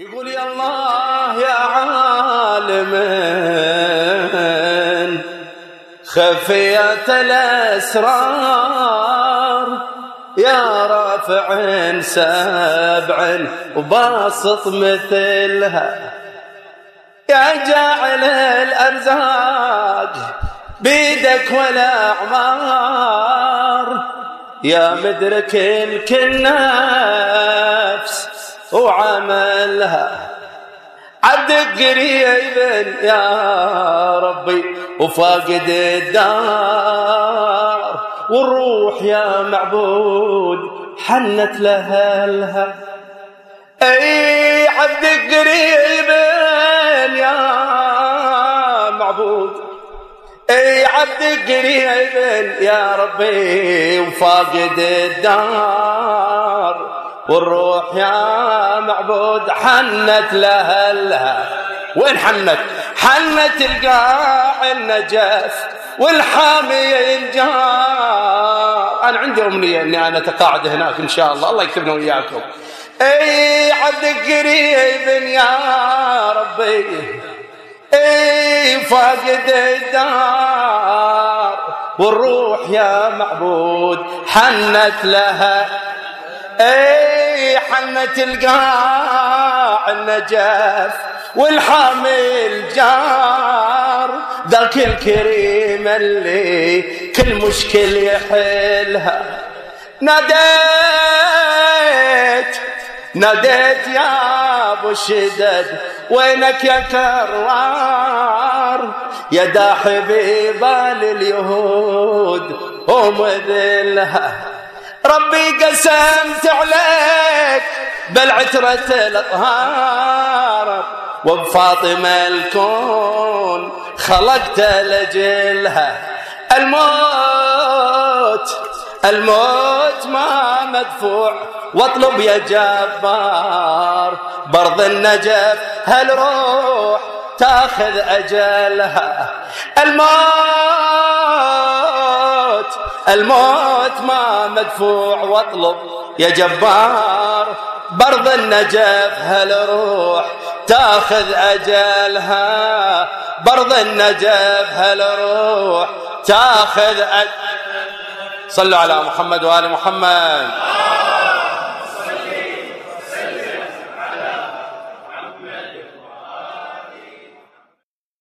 يقول يا الله يا عالم خفية الأسرار يا رافع سبع وباسط مثلها. يا جاعل الأرزاق بيدك ولا أعمار يا مدرك الكل نفس. وعملها عبدك قريب يا ربي وفاقد الدار والروح يا معبود حنت لها اي عبدك قريب يا معبود اي عبدك قريب يا ربي وفاقد الدار. والروح يا معبود حنت لها وين حنت؟ حنت القاع النجف والحامي الجار أنا عندي أمنية إني أنا أتقاعد هناك إن شاء الله. الله يكتبنا وياكم إي عبدك قريب يا ربي. إي فاقد الدار. والروح يا معبود حنت لها اي حنت القاع النجف والحامل جار ذاك الكريم اللي كل مشكل يحلها. ناديت ناديت يا أبو الشدد وينك يا كرار؟ يا داحبي بال اليهود ومذلها ربي قسمت عليك بالعترة الأطهار. وبفاطمة الكون خلقت لجلها. الموت الموت ما مدفوع. واطلب يا جبار برض النجف هالروح تأخذ أجلها؟ الموت الموت ما مدفوع واطلب يا جبار برض النجف هالروح تاخذ أجلها. برض النجف هالروح تاخذ أجلها صلوا على محمد وآل محمد.